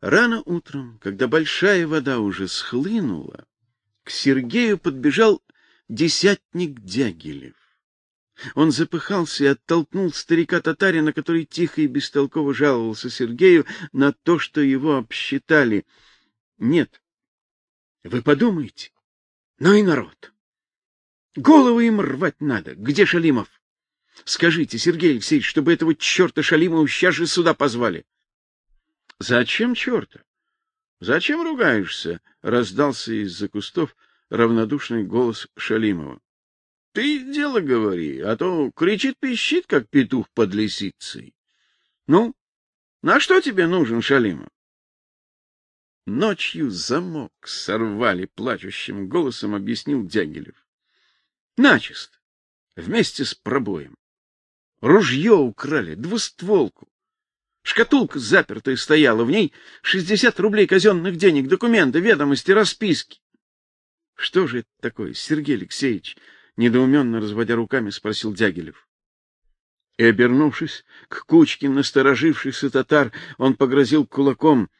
Рано утром, когда большая вода уже схлынула, к Сергею подбежал десятник Дягилев. Он запыхался и оттолкнул старика-татарина, который тихо и бестолково жаловался Сергею на то, что его обсчитали. Нет. Вы подумайте. Ну и народ. Головы им рвать надо. Где Шалимов? Скажите, Сергей Алексеевич, чтобы этого черта Шалимова сейчас же сюда позвали. Зачем черта? Зачем ругаешься? раздался из-за кустов равнодушный голос Шалимова. Ты дело говори, а то кричит-пищит, как петух под лисицей. Ну, на что тебе нужен Шалимов? Ночью замок сорвали, плачущим голосом объяснил Дягилев. Начисто, вместе с пробоем. Ружье украли, двустволку. Шкатулка запертая стояла, в ней шестьдесят рублей казенных денег, документы, ведомости, расписки. Что же это такое, Сергей Алексеевич? недоуменно разводя руками, спросил Дягилев. И обернувшись к кучке насторожившихся татар, он погрозил кулаком.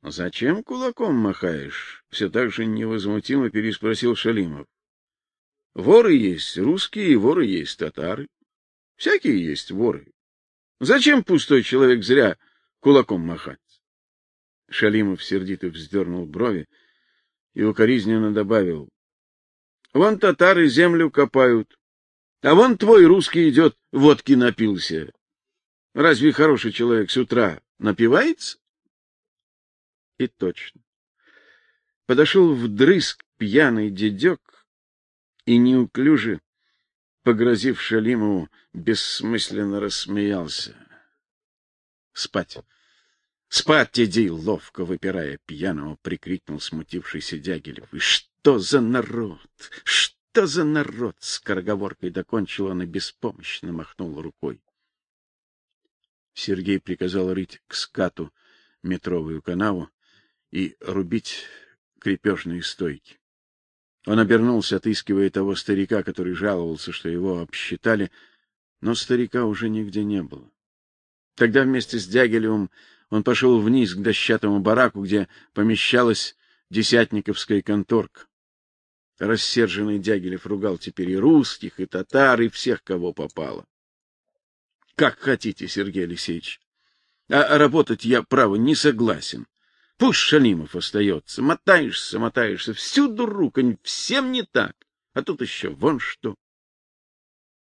Зачем кулаком махаешь? все так же невозмутимо переспросил Шалимов. Воры есть русские, воры есть татары. Всякие есть воры. Зачем пустой человек зря кулаком махать? Шалимов сердито вздернул брови и укоризненно добавил: "Вон татары землю копают, а вон твой русский идет, водки напился. Разве хороший человек с утра напивается?" И точно. Подошел вдрызг пьяный дедек и неуклюже погрозив Шалимову, бессмысленно рассмеялся. Спать. Спать иди, ловко выпирая пьяного, прикрикнул смутившийся Дягилев. И что за народ? Что за народ? скороговоркой докончил он и беспомощно махнул рукой. Сергей приказал рыть к скату метровую канаву и рубить крепежные стойки. Он обернулся, отыскивая того старика, который жаловался, что его обсчитали, но старика уже нигде не было. Тогда вместе с Дягилевым он пошел вниз к дощатому бараку, где помещалась десятниковская конторка. Рассерженный Дягилев ругал теперь и русских, и татар, и всех, кого попало. Как хотите, Сергей Алексеевич. А работать я право не согласен. Пусть Шалимов остается. Мотаешься, мотаешься, всюду руконь, всем не так. А тут еще вон что.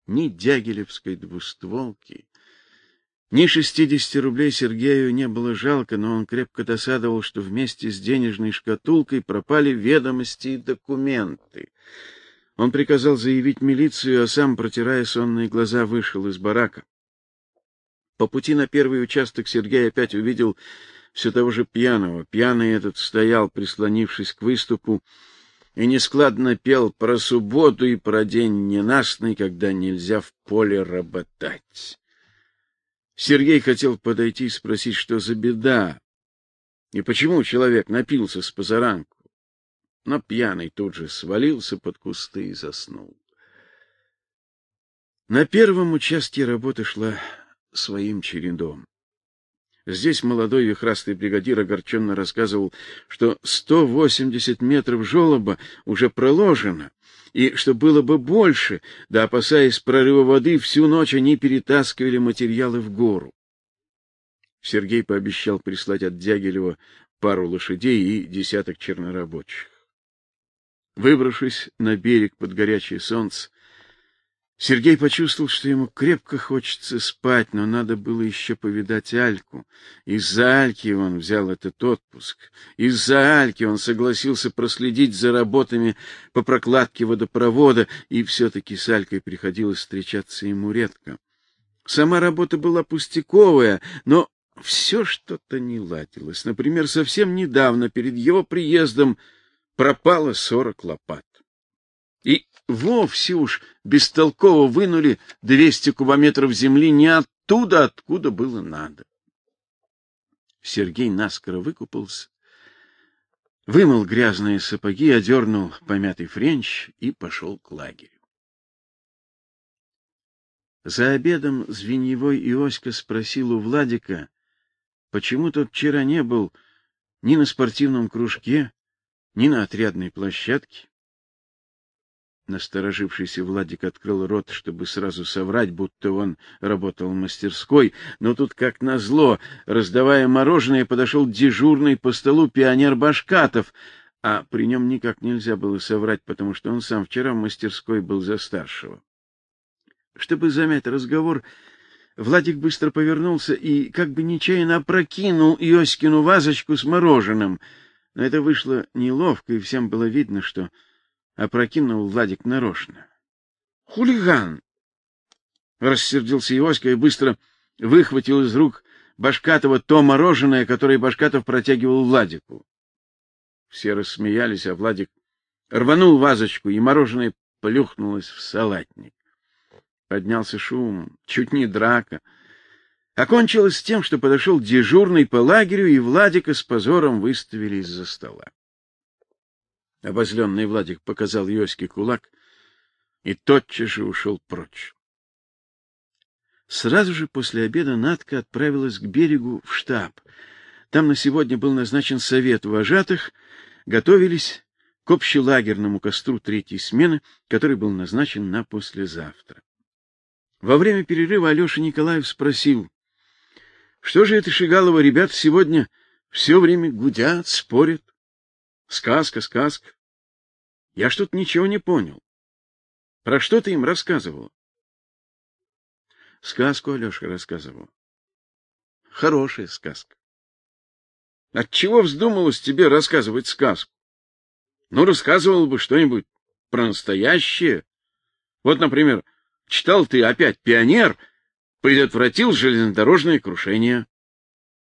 Ни Дягилевской двустволки, ни шестидесяти рублей Сергею не было жалко, но он крепко досадовал, что вместе с денежной шкатулкой пропали ведомости и документы. Он приказал заявить милицию, а сам, протирая сонные глаза, вышел из барака. По пути на первый участок Сергей опять увидел все того же пьяного. Пьяный этот стоял, прислонившись к выступу, и нескладно пел про субботу и про день ненастный, когда нельзя в поле работать. Сергей хотел подойти и спросить, что за беда, и почему человек напился с позаранку. Но пьяный тут же свалился под кусты и заснул. На первом участке работа шла своим чередом. Здесь молодой вихрастый бригадир огорченно рассказывал, что 180 метров желоба уже проложено, и что было бы больше, да опасаясь прорыва воды, всю ночь они перетаскивали материалы в гору. Сергей пообещал прислать от Дягилева пару лошадей и десяток чернорабочих. Выбравшись на берег под горячее солнце, Сергей почувствовал, что ему крепко хочется спать, но надо было еще повидать Альку. Из-за Альки он взял этот отпуск. Из-за Альки он согласился проследить за работами по прокладке водопровода, и все-таки с Алькой приходилось встречаться ему редко. Сама работа была пустяковая, но все что-то не ладилось. Например, совсем недавно, перед его приездом, пропало сорок лопат. Вовсе уж бестолково вынули двести кубометров земли не оттуда, откуда было надо. Сергей наскоро выкупался, вымыл грязные сапоги, одернул помятый френч и пошел к лагерю. За обедом Звеньевой и Оська спросил у Владика, почему тот вчера не был ни на спортивном кружке, ни на отрядной площадке. Насторожившийся Владик открыл рот, чтобы сразу соврать, будто он работал в мастерской, но тут, как назло, раздавая мороженое, подошел дежурный по столу пионер Башкатов, а при нем никак нельзя было соврать, потому что он сам вчера в мастерской был за старшего. Чтобы замять разговор, Владик быстро повернулся и как бы нечаянно опрокинул Иоськину вазочку с мороженым. Но это вышло неловко, и всем было видно, что опрокинул Владик нарочно. Хулиган! Рассердился Иоська и быстро выхватил из рук Башкатова то мороженое, которое Башкатов протягивал Владику. Все рассмеялись, а Владик рванул вазочку, и мороженое плюхнулось в салатник. Поднялся шум, чуть не драка. Окончилось тем, что подошел дежурный по лагерю, и Владика с позором выставили из-за стола. Обозленный Владик показал Йоське кулак и тотчас же ушел прочь. Сразу же после обеда Надка отправилась к берегу в штаб. Там на сегодня был назначен совет вожатых, готовились к общелагерному костру третьей смены, который был назначен на послезавтра. Во время перерыва Алёша Николаев спросил: "Что же это Шигалова ребят сегодня все время гудят, спорят? Сказка, сказка. Я что-то ничего не понял. Про что ты им рассказывал?" Сказку Алёша рассказывал. Хорошая сказка. От чего вздумалось тебе рассказывать сказку? Ну, рассказывал бы что-нибудь про настоящее. Вот, например, Читал ты опять пионер предотвратил железнодорожное крушение.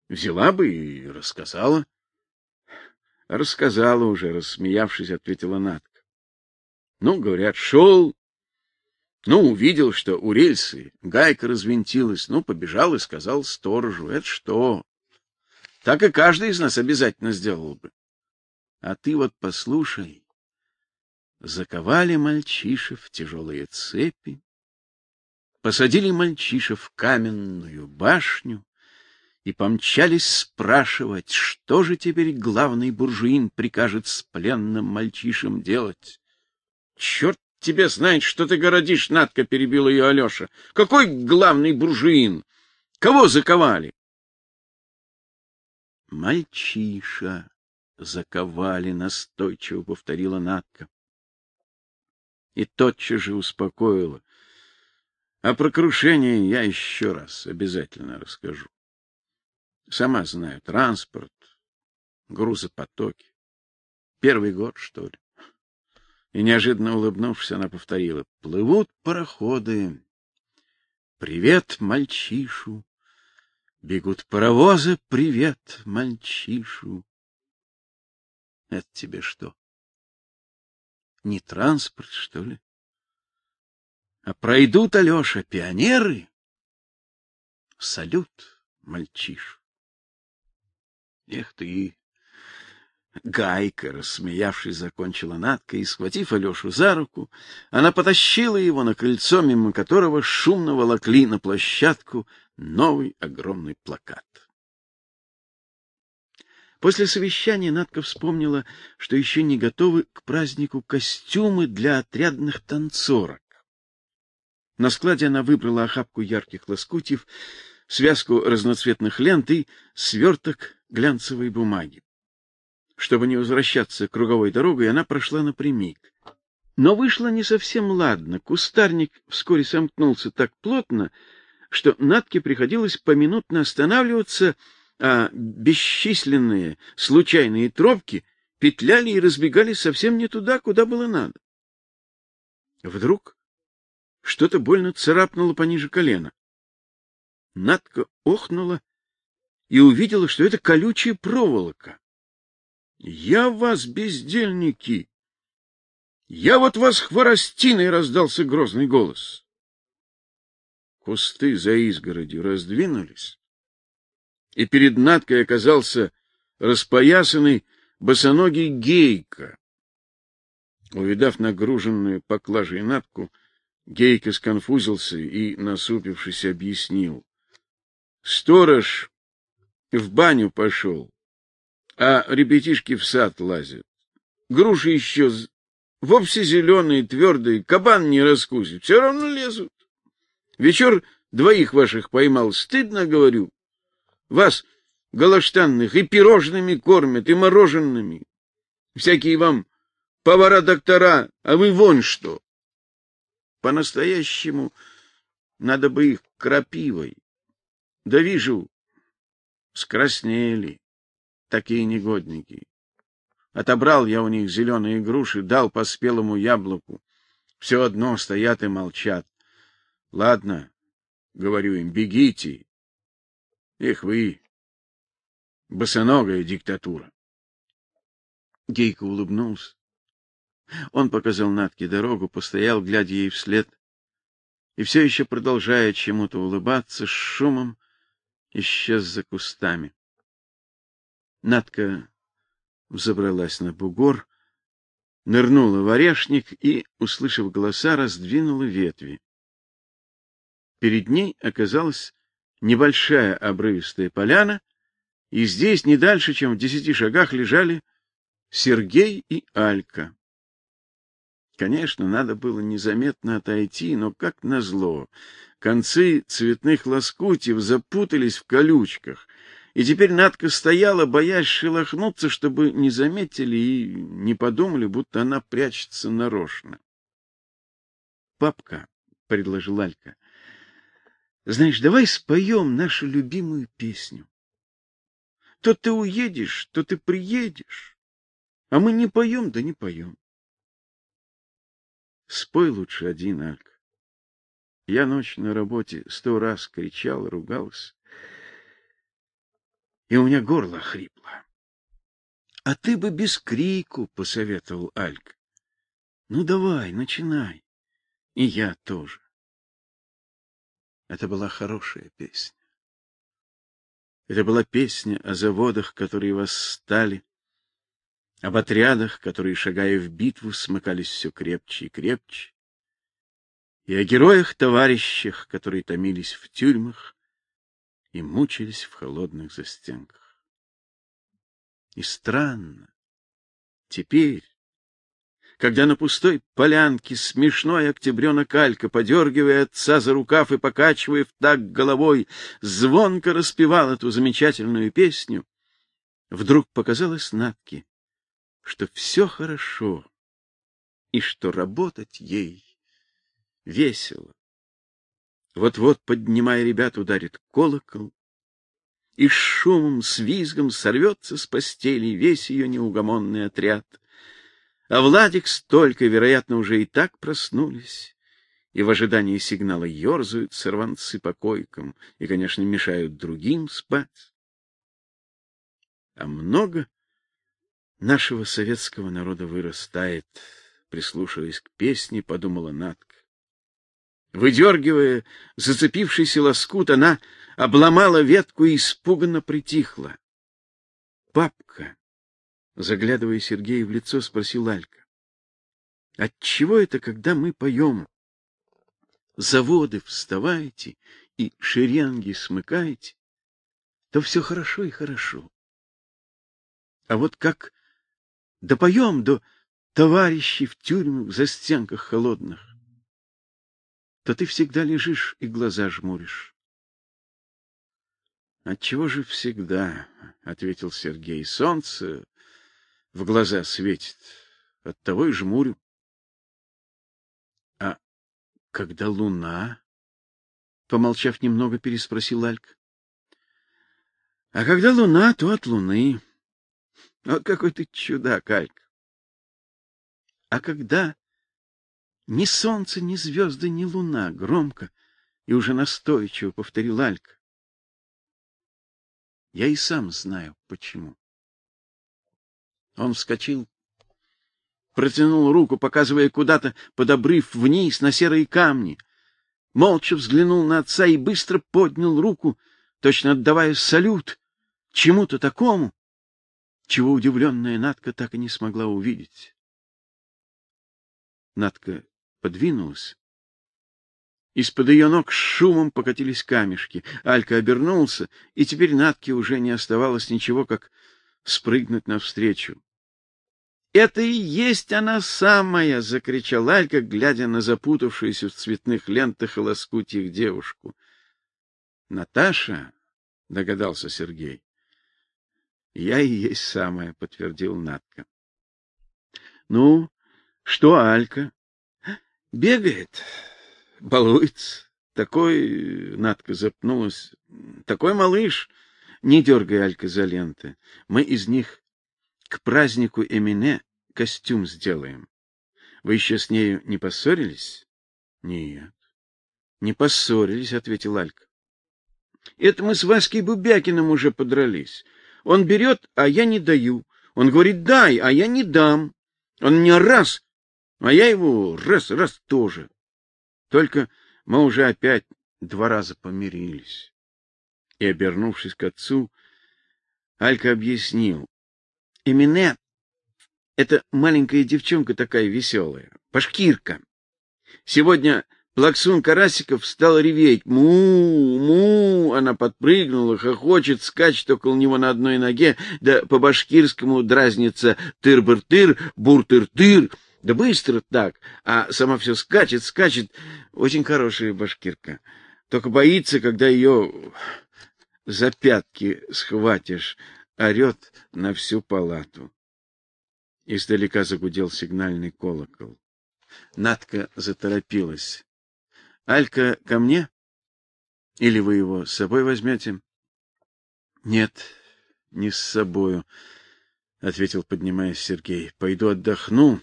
Взяла бы и рассказала. Рассказала уже, рассмеявшись, ответила Натка. Ну, говорят, шел, ну, увидел, что у рельсы гайка развинтилась, ну, побежал и сказал сторожу: "Это что?" Так и каждый из нас обязательно сделал бы. А ты вот послушай. Заковали мальчишев в тяжелые цепи, посадили мальчишев в каменную башню и помчались спрашивать, что же теперь главный буржуин прикажет с пленным мальчишем делать. Черт тебе знает, что ты городишь, Надка перебил ее Алёша. Какой главный буржуин? Кого заковали? Мальчиша заковали, настойчиво повторила Надка. И тотчас же успокоила. А про крушение я еще раз обязательно расскажу. Сама знаю, транспорт, грузопотоки. Первый год, что ли? И неожиданно улыбнувшись, она повторила: "Плывут пароходы. Привет, мальчишу. Бегут паровозы, привет, мальчишу". Это тебе что? Не транспорт, что ли? А пройдут, Алёша, пионеры. Салют, мальчиш. Эх ты, Гайка, рассмеявшись, закончила Надка и, схватив Алёшу за руку, она потащила его на крыльцо, мимо которого шумно волокли на площадку новый огромный плакат. После совещания Надка вспомнила, что еще не готовы к празднику костюмы для отрядных танцорок. На складе она выбрала охапку ярких лоскутьев, связку разноцветных лент и сверток глянцевой бумаги. Чтобы не возвращаться круговой дорогой, она прошла напрямик. Но вышло не совсем ладно. Кустарник вскоре сомкнулся так плотно, что Натке приходилось поминутно останавливаться, а бесчисленные случайные тропки петляли и разбегались совсем не туда, куда было надо. Вдруг что-то больно царапнуло пониже колена. Надка охнула и увидела, что это колючая проволока. Я вас, бездельники! Я вот вас хворостиной раздался грозный голос. Кусты за изгородью раздвинулись, и перед Надкой оказался распоясанный босоногий гейка. Увидав нагруженную поклажей Надку, Гейка сконфузился и, насупившись, объяснил. Сторож в баню пошел, а ребятишки в сад лазят. Груши еще вовсе зеленые, твердые, кабан не раскусит, все равно лезут. Вечер двоих ваших поймал, стыдно, говорю. Вас, голоштанных, и пирожными кормят, и мороженными. Всякие вам повара-доктора, а вы вон что. По-настоящему надо бы их крапивой. Да вижу, скраснели такие негодники. Отобрал я у них зеленые груши, дал по спелому яблоку. Все одно стоят и молчат. Ладно, говорю им, бегите. Эх вы, босоногая диктатура. Гейка улыбнулся. Он показал Натке дорогу, постоял, глядя ей вслед, и все еще продолжая чему-то улыбаться, с шумом исчез за кустами. Натка взобралась на бугор, нырнула в орешник и, услышав голоса, раздвинула ветви. Перед ней оказалась небольшая обрывистая поляна, и здесь, не дальше, чем в десяти шагах, лежали Сергей и Алька. Конечно, надо было незаметно отойти, но как назло, концы цветных лоскутьев запутались в колючках, и теперь Надка стояла, боясь шелохнуться, чтобы не заметили и не подумали, будто она прячется нарочно. "Папка", предложил Алька. "Знаешь, давай споем нашу любимую песню. То ты уедешь, то ты приедешь, а мы не поем, да не поем. Спой лучше один, Алька. Я ночь на работе сто раз кричал, ругался и у меня горло хрипло. — А ты бы без крику, — посоветовал Альк. — Ну, давай, начинай. И я тоже. Это была хорошая песня. Это была песня о заводах, которые восстали, об отрядах, которые, шагая в битву, смыкались все крепче и крепче, и о героях-товарищах, которые томились в тюрьмах, и мучились в холодных застенках. И странно, теперь, когда на пустой полянке смешной октябрёнок Алька, подергивая отца за рукав и покачивая в так головой, звонко распевал эту замечательную песню, вдруг показалось Натке, что все хорошо и что работать ей весело. Вот-вот, поднимая ребят, ударит колокол, и с шумом, с визгом сорвется с постели весь ее неугомонный отряд. А Владик столько, вероятно, уже и так проснулись, и в ожидании сигнала ерзают сорванцы по койкам и, конечно, мешают другим спать. А много нашего советского народа вырастает, прислушиваясь к песне, подумала Натка. Выдергивая зацепившийся лоскут, она обломала ветку и испуганно притихла. "Папка", заглядывая Сергею в лицо, спросил Алька. "Отчего это, когда мы поем, заводы вставайте и шеренги смыкайте, то все хорошо и хорошо. А вот как допоем до товарищей в тюрьмах в застенках холодных, то ты всегда лежишь и глаза жмуришь. Отчего же всегда, ответил Сергей. Солнце в глаза светит, оттого и жмурю. А когда луна? помолчав немного, переспросил Альк. А когда луна, то от луны. Вот какой ты чудак, Альк. А когда ни солнце, ни звезды, ни луна, громко и уже настойчиво повторил Алька. Я и сам знаю почему. Он вскочил, протянул руку, показывая куда-то под обрыв вниз на серые камни. Молча взглянул на отца и быстро поднял руку, точно отдавая салют чему-то такому, чего удивленная Натка так и не смогла увидеть. Натка подвинулась Из-под ее ног шумом покатились камешки. Алька обернулся, и теперь Натке уже не оставалось ничего, как спрыгнуть навстречу. Это и есть она самая, закричал Алька, глядя на запутавшуюся в цветных лентах и лоскутьях девушку. Наташа, догадался Сергей. Я и есть самая, подтвердил Натка. Ну, что Алька? Бегает, балуется. Такой, Натка запнулась. Такой малыш. Не дергай Алька за ленты. Мы из них к празднику Эмине костюм сделаем. Вы еще с нею не поссорились? Нет. Не поссорились, ответил Алька. Это мы с Васькой Бубякиным уже подрались. Он берет, а я не даю. Он говорит: "Дай", а я не дам. Он мне раз, а я его раз раз тоже. Только мы уже опять два раза помирились. И обернувшись к отцу, Алька объяснил: Эмине — это маленькая девчонка такая веселая, пашкирка. Сегодня Плаксун Карасиков стал реветь. Му, му, она подпрыгнула, хохочет, скачет около него на одной ноге, да по-башкирскому дразнится тыр-быр-тыр, бур-тыр-тыр. Да быстро так, а сама все скачет, скачет. Очень хорошая башкирка. Только боится, когда ее за пятки схватишь орет на всю палату. Издалека загудел сигнальный колокол. Надка заторопилась. — Алька ко мне? Или вы его с собой возьмете? — Нет, не с собою, — ответил, поднимаясь Сергей. — Пойду отдохну,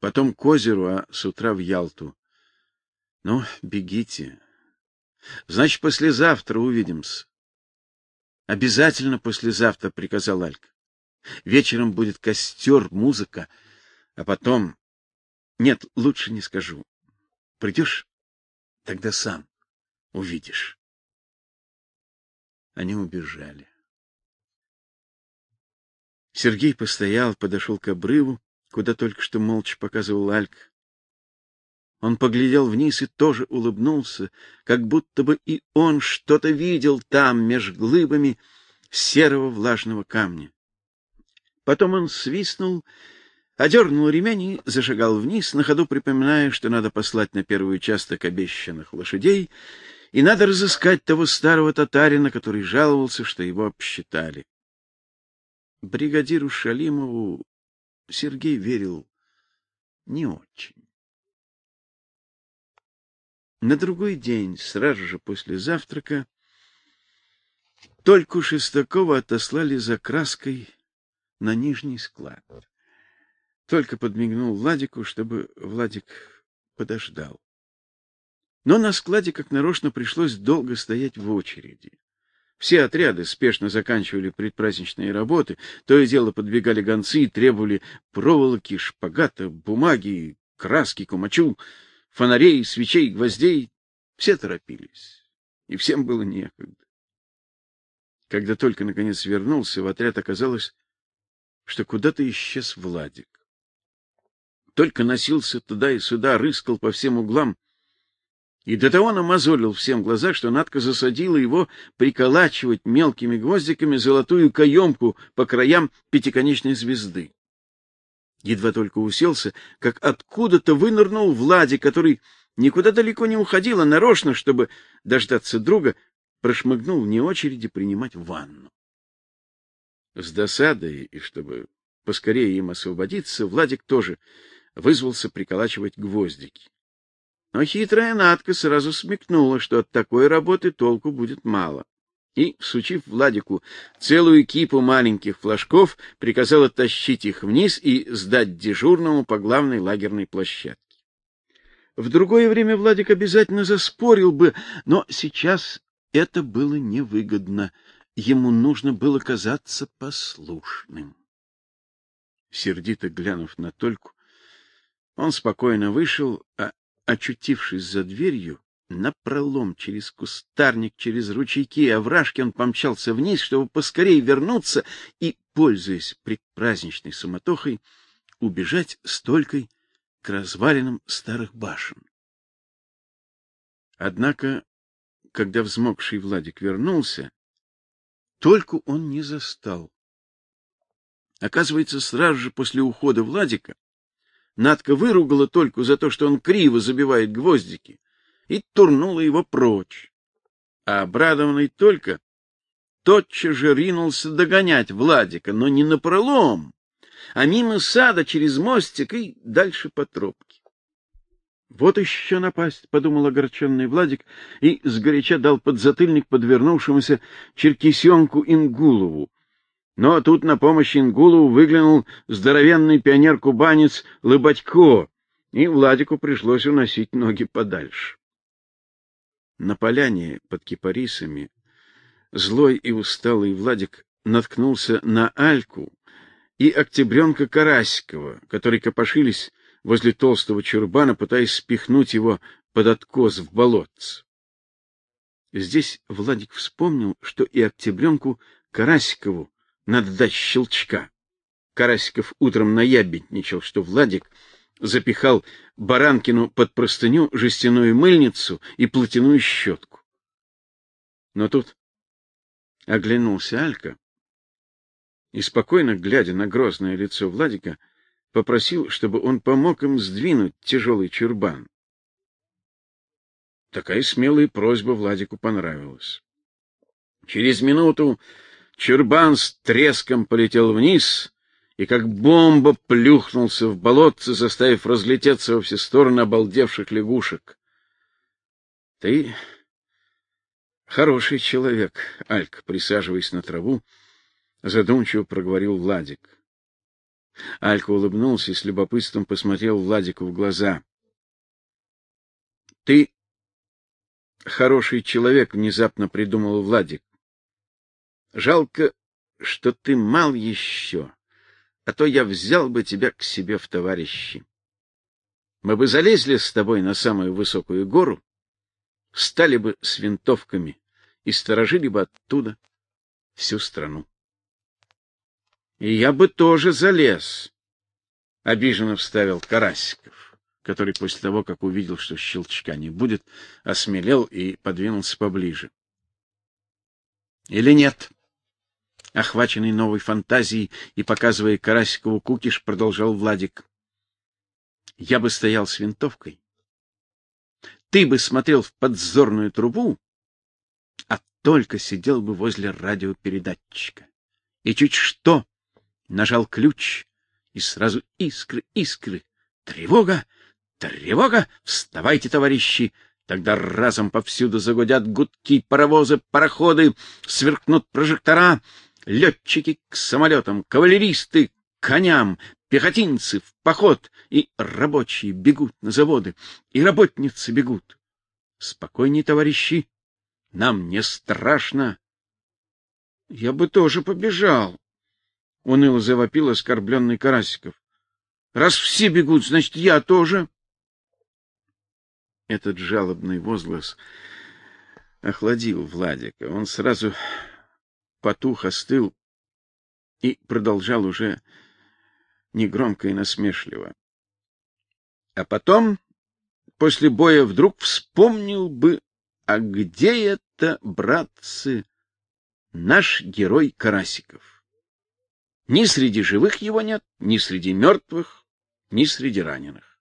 потом к озеру, а с утра в Ялту. — Ну, бегите. Значит, послезавтра увидимся. Обязательно послезавтра, приказал Алька. Вечером будет костер, музыка, а потом Нет, лучше не скажу. Придешь? Тогда сам увидишь. Они убежали. Сергей постоял, подошел к обрыву, куда только что молча показывал Алька. Он поглядел вниз и тоже улыбнулся, как будто бы и он что-то видел там, меж глыбами серого влажного камня. Потом он свистнул, одернул ремень и зашагал вниз, на ходу припоминая, что надо послать на первый участок обещанных лошадей, и надо разыскать того старого татарина, который жаловался, что его обсчитали. Бригадиру Шалимову Сергей верил не очень. На другой день, сразу же после завтрака, только Шестакова отослали за краской на нижний склад. Только подмигнул Владику, чтобы Владик подождал. Но на складе как нарочно пришлось долго стоять в очереди. Все отряды спешно заканчивали предпраздничные работы, то и дело подбегали гонцы и требовали проволоки, шпагата, бумаги, краски, кумачу фонарей, свечей, гвоздей, все торопились, и всем было некогда. Когда только наконец вернулся, в отряд оказалось, что куда-то исчез Владик. Только носился туда и сюда, рыскал по всем углам, и до того намазолил всем глаза, что Надка засадила его приколачивать мелкими гвоздиками золотую каемку по краям пятиконечной звезды. Едва только уселся, как откуда-то вынырнул Влади, который никуда далеко не уходил, а нарочно, чтобы дождаться друга, прошмыгнул вне очереди принимать ванну. С досадой и чтобы поскорее им освободиться, Владик тоже вызвался приколачивать гвоздики. Но хитрая Натка сразу смекнула, что от такой работы толку будет мало и, всучив Владику целую кипу маленьких флажков, приказала тащить их вниз и сдать дежурному по главной лагерной площадке. В другое время Владик обязательно заспорил бы, но сейчас это было невыгодно. Ему нужно было казаться послушным. Сердито глянув на Тольку, он спокойно вышел, а, очутившись за дверью, на пролом через кустарник, через ручейки и овражки он помчался вниз, чтобы поскорее вернуться и, пользуясь предпраздничной суматохой, убежать столькой к развалинам старых башен. Однако, когда взмокший Владик вернулся, только он не застал. Оказывается, сразу же после ухода Владика Надка выругала только за то, что он криво забивает гвоздики, и турнула его прочь. А обрадованный только тотчас же ринулся догонять Владика, но не напролом, а мимо сада через мостик и дальше по тропке. Вот еще напасть, подумал огорченный Владик и сгоряча дал подзатыльник подвернувшемуся черкесенку Ингулову. Но тут на помощь Ингулову выглянул здоровенный пионер-кубанец Лыбатько, и Владику пришлось уносить ноги подальше. На поляне под кипарисами злой и усталый Владик наткнулся на Альку и Октябренка Карасикова, которые копошились возле толстого чурбана, пытаясь спихнуть его под откос в болотце. Здесь Владик вспомнил, что и Октябренку Карасикову надо дать щелчка. Карасиков утром наябедничал, что Владик запихал Баранкину под простыню жестяную мыльницу и платяную щетку. Но тут оглянулся Алька и, спокойно глядя на грозное лицо Владика, попросил, чтобы он помог им сдвинуть тяжелый чурбан. Такая смелая просьба Владику понравилась. Через минуту чурбан с треском полетел вниз и как бомба плюхнулся в болотце, заставив разлететься во все стороны обалдевших лягушек. — Ты хороший человек, Алька, присаживаясь на траву, задумчиво проговорил Владик. Алька улыбнулся и с любопытством посмотрел Владику в глаза. — Ты хороший человек, — внезапно придумал Владик. — Жалко, что ты мал еще, а то я взял бы тебя к себе в товарищи. Мы бы залезли с тобой на самую высокую гору, стали бы с винтовками и сторожили бы оттуда всю страну. И я бы тоже залез, — обиженно вставил Карасиков, который после того, как увидел, что щелчка не будет, осмелел и подвинулся поближе. Или нет? Охваченный новой фантазией и показывая Карасикову кукиш, продолжал Владик. Я бы стоял с винтовкой. Ты бы смотрел в подзорную трубу, а только сидел бы возле радиопередатчика. И чуть что нажал ключ, и сразу искры, искры. Тревога! Тревога! Вставайте, товарищи! Тогда разом повсюду загудят гудки, паровозы, пароходы, сверкнут прожектора, летчики к самолетам, кавалеристы к коням, пехотинцы в поход, и рабочие бегут на заводы, и работницы бегут. Спокойней, товарищи, нам не страшно. Я бы тоже побежал, — уныло завопил оскорбленный Карасиков. — Раз все бегут, значит, я тоже. Этот жалобный возглас охладил Владика. Он сразу потух, остыл и продолжал уже негромко и насмешливо. А потом, после боя, вдруг вспомнил бы, а где это, братцы, наш герой Карасиков? Ни среди живых его нет, ни среди мертвых, ни среди раненых.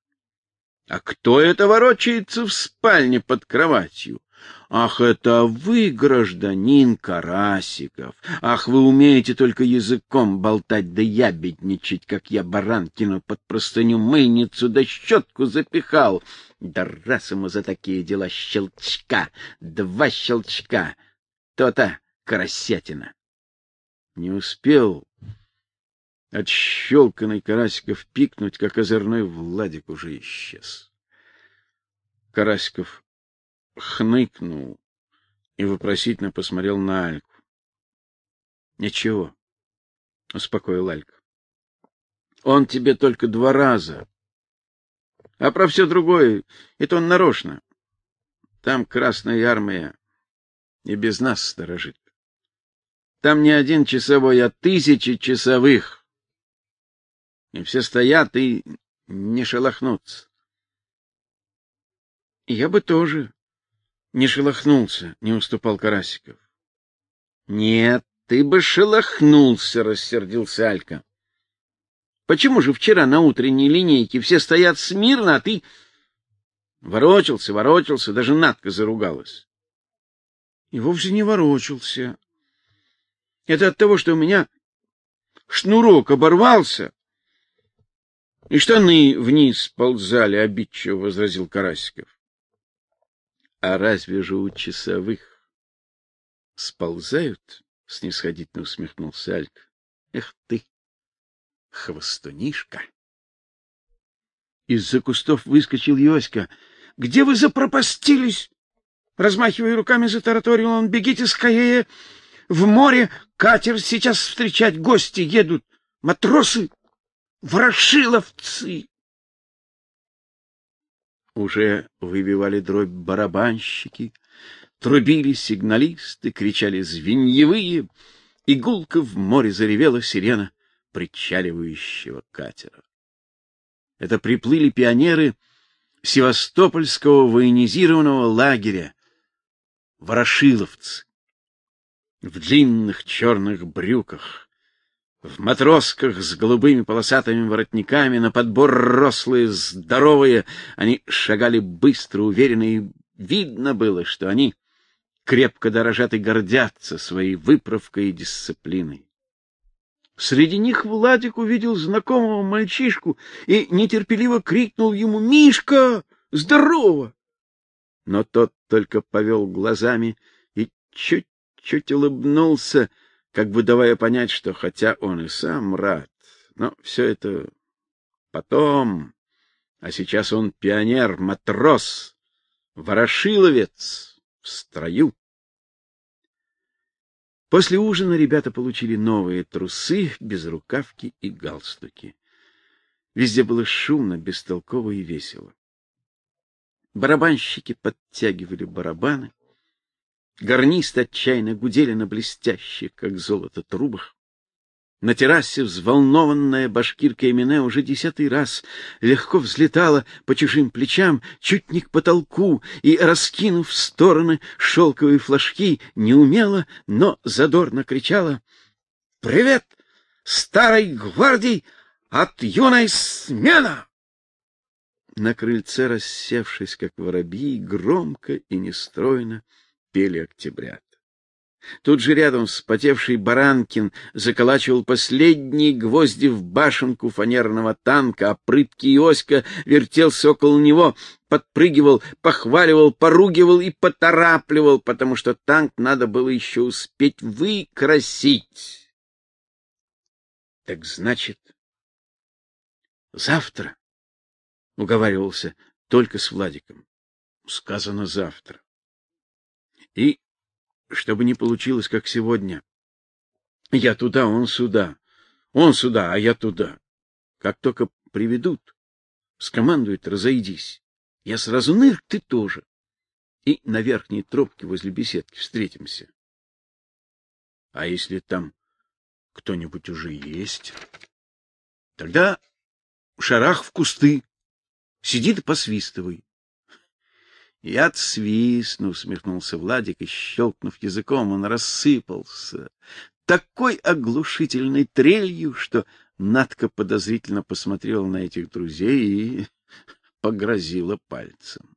А кто это ворочается в спальне под кроватью? Ах, это вы, гражданин Карасиков! Ах, вы умеете только языком болтать да ябедничать, как я Баранкину под простыню мыльницу да щетку запихал. Да раз ему за такие дела щелчка, два щелчка, то-то карасятина. Не успел Отщелканный Карасиков пикнуть, как озорной Владик уже исчез. Карасиков хныкнул и вопросительно посмотрел на Альку. — Ничего, — успокоил Алька. — Он тебе только два раза. А про все другое — это он нарочно. Там Красная Армия и без нас сторожит. Там не один часовой, а тысячи часовых и все стоят и не шелохнутся. Я бы тоже, не шелохнулся, не уступал Карасиков. Нет, ты бы шелохнулся, рассердился Алька. Почему же вчера на утренней линейке все стоят смирно, а ты ворочался, ворочался, даже Надка заругалась? И вовсе не ворочался. Это от того, что у меня шнурок оборвался, и штаны вниз ползали, обидчиво возразил Карасиков. А разве же у часовых сползают? снисходительно усмехнулся Альк. Эх ты, хвостунишка. Из-за кустов выскочил Йоська. Где вы запропастились? Размахивая руками, затараторил он. Бегите скорее в море, катер сейчас встречать гости едут. Матросы, ворошиловцы. Уже выбивали дробь барабанщики, трубили сигналисты, кричали звеньевые, и гулко в море заревела сирена причаливающего катера. Это приплыли пионеры Севастопольского военизированного лагеря, ворошиловцы, в длинных черных брюках, в матросках с голубыми полосатыми воротниками, на подбор рослые, здоровые, они шагали быстро, уверенно, и видно было, что они крепко дорожат и гордятся своей выправкой и дисциплиной. Среди них Владик увидел знакомого мальчишку и нетерпеливо крикнул ему «Мишка! Здорово!» Но тот только повел глазами и чуть-чуть улыбнулся, как бы давая понять, что хотя он и сам рад, но все это потом, а сейчас он пионер, матрос, ворошиловец в строю. После ужина ребята получили новые трусы, безрукавки и галстуки. Везде было шумно, бестолково и весело. Барабанщики подтягивали барабаны, гарнисты отчаянно гудели на блестящих, как золото, трубах. На террасе взволнованная башкирка Эмине уже десятый раз легко взлетала по чужим плечам, чуть не к потолку, и, раскинув в стороны шелковые флажки, неумело, но задорно кричала «Привет, старой гвардии от юной смена!» На крыльце, рассевшись, как воробьи, громко и нестройно пели октябрят. Тут же рядом вспотевший Баранкин заколачивал последние гвозди в башенку фанерного танка, а прыткий Оська вертелся около него, подпрыгивал, похваливал, поругивал и поторапливал, потому что танк надо было еще успеть выкрасить. Так значит, завтра, уговаривался только с Владиком. Сказано завтра. И чтобы не получилось, как сегодня. Я туда, он сюда. Он сюда, а я туда. Как только приведут, скомандует разойдись. Я сразу нырк, ты тоже. И на верхней тропке возле беседки встретимся. А если там кто-нибудь уже есть? Тогда шарах в кусты. Сидит посвистывай. Я свистну, усмехнулся Владик и щелкнув языком, он рассыпался такой оглушительной трелью, что Надка подозрительно посмотрела на этих друзей и погрозила пальцем.